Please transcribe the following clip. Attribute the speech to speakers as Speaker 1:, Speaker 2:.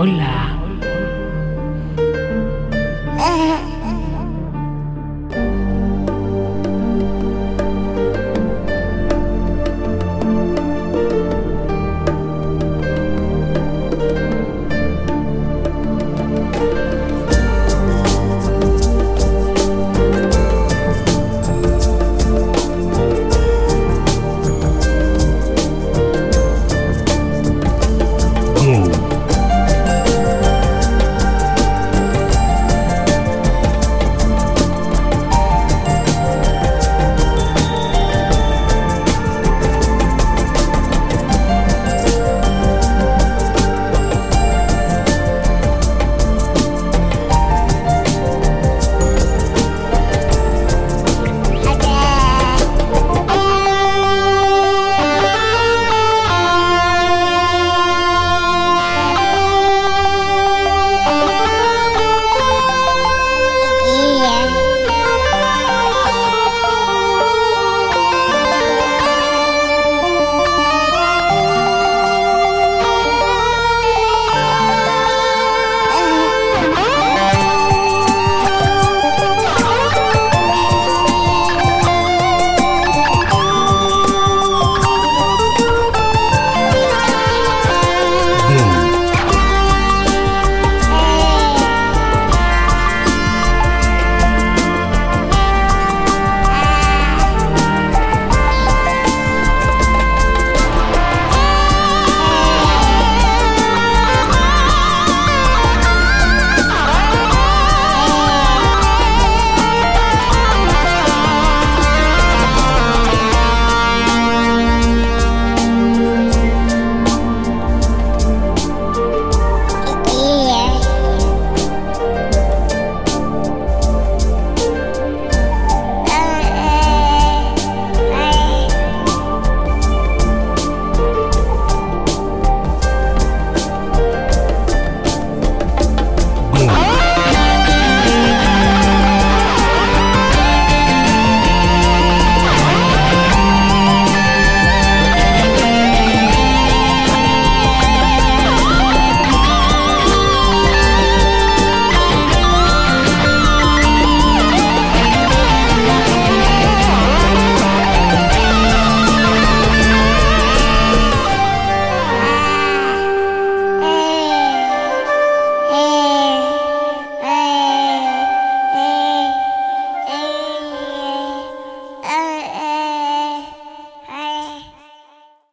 Speaker 1: Hola.